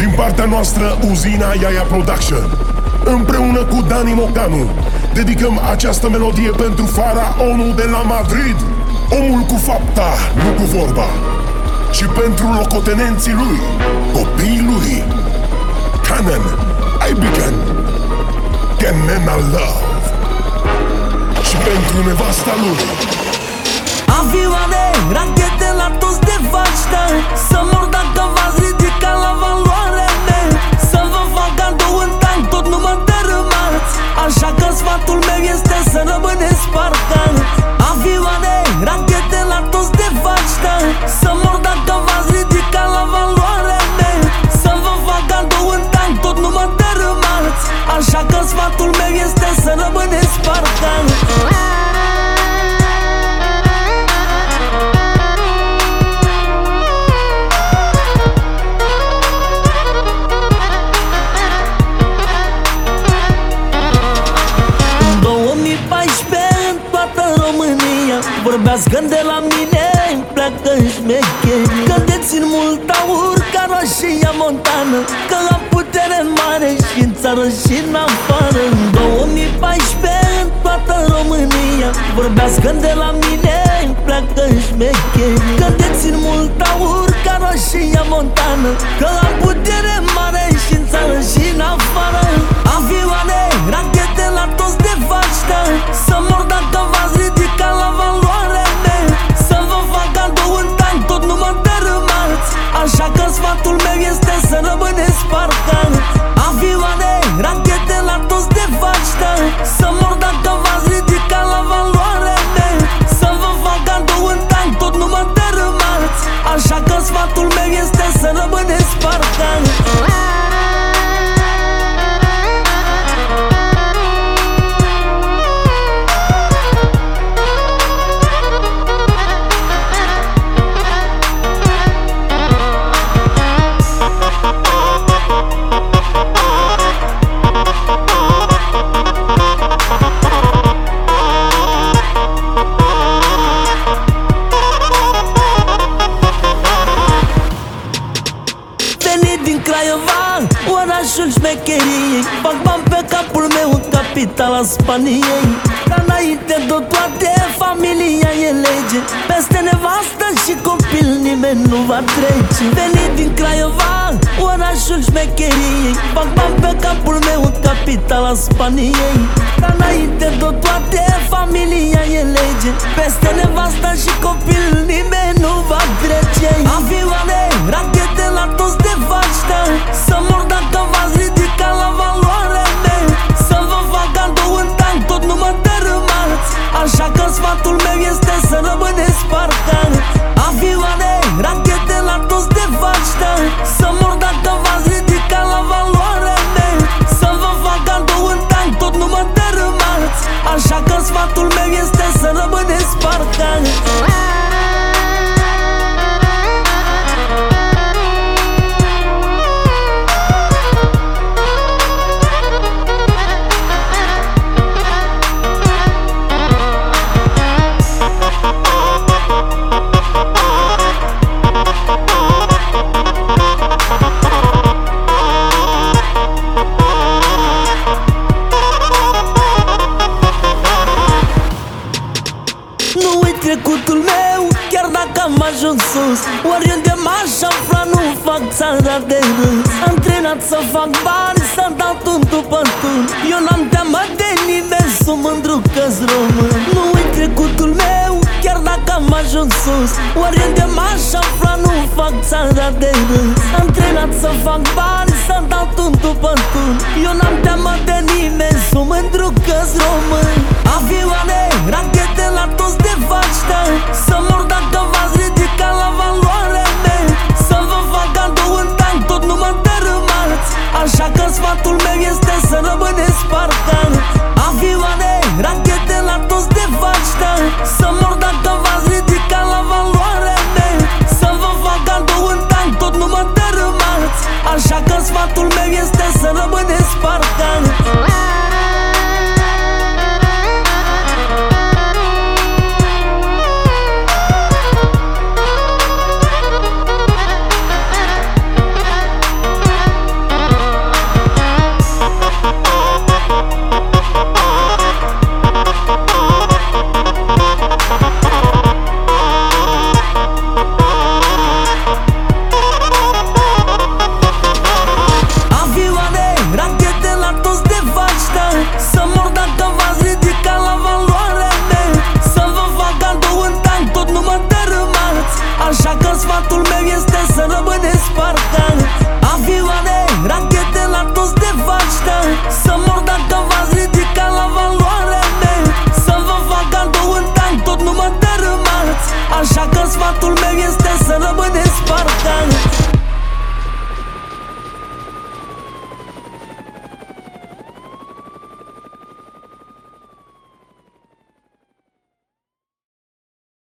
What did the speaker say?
Din partea noastră, uzina Iaia Production. Împreună cu Dani Mocanu Dedicăm această melodie pentru faraonul de la Madrid Omul cu fapta, nu cu vorba. Și pentru locotenenții lui, copiii lui. Canon, I began Canena Love. Și pentru nevasta lui. Avioane, rachete la toți de vaștă Să mor dacă v-ați Vorbească de la mine pleacă șmecherii Că dețin mult aur ca roșia montană Că am putere mare și în țară și în afară. În 2014 în toată România Vorbească de la mine pleacă șmecherii Că dețin mult aur ca roșia montană Că orașul șmecheriei Fac bani pe capul meu în capitala Spaniei. Dar înainte de toate, familia e lege. Peste nevastă și copil nimeni nu va trece. Venit din Craiova, orașul șmecheriei Fac bani pe capul meu în capitala Spaniei. Dar înainte de toate, familia e lege. Peste nevastă și copil nimeni trecutul meu, chiar dacă am ajuns sus. Oriunde m-aș afla, nu fac țara de râs. Antrenat să fac bani, să dau tun după tun Eu n-am teamă de nimeni, sunt mândru că-s român. Nu uit trecutul meu, chiar dacă am ajuns sus. Oriunde m-aș afla, nu fac țara de râs. Antrenat să fac bani, să dau tun după tun Eu n-am teamă de nimeni, sunt mândru că-s român. Avioane, rachete la toți de Some more.